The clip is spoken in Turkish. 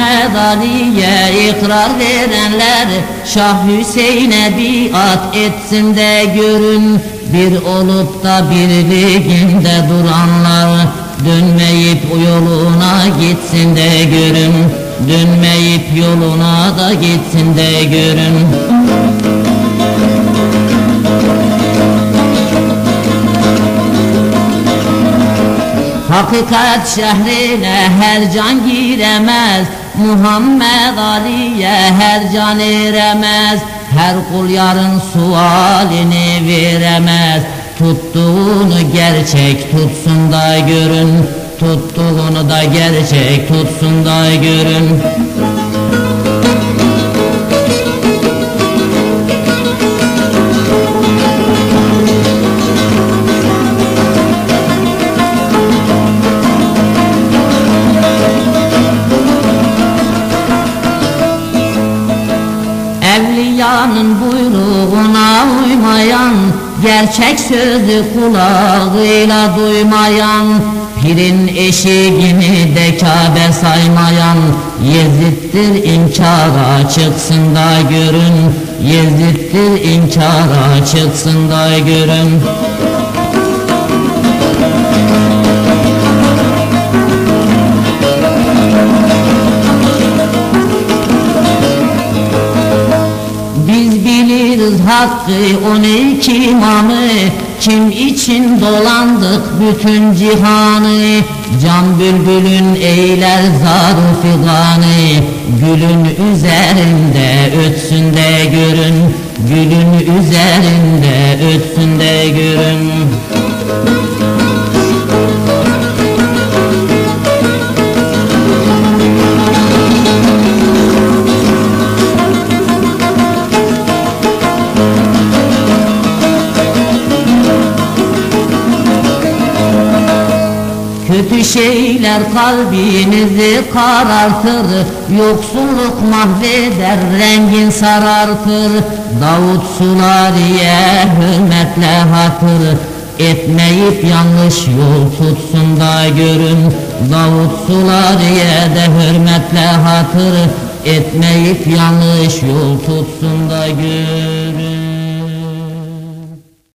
Ali'ye ikrar verenler Şah Hüseyin'e biat etsin de görün Bir olup da birliğinde duranlar. Dönmeyip yoluna gitsin de görün Dönmeyip yoluna da gitsin de görün. Hakikat şehrine her can giremez Muhammed Ali'ye her can eremez Her kul yarın sualini veremez. Tuttuğunu gerçek tutsun da görün Tuttuğunu da gerçek tutsun da görün Evliyanın buyruğuna uymayan Gerçek sözü kulağıyla duymayan Pirin eşiğini de Kabe saymayan Yezittir inkara çıksın da görün. Yezittir inkara çıksın da görün hakkı on iki imamı? Kim için dolandık bütün cihanı? Can bülbülün eyler zaru figanı. Gülün üzerinde ötsün de görün Gülün üzerinde ötsün de görün Kötü şeyler kalbinizi karartır. Yoksulluk mahveder rengin sarartır. Davut Sulariye hürmetle hatır. Etmeyip yanlış yol tutsun da görün. Davut Sulariye de hürmetle hatır. Etmeyip yanlış yol tutsun da görün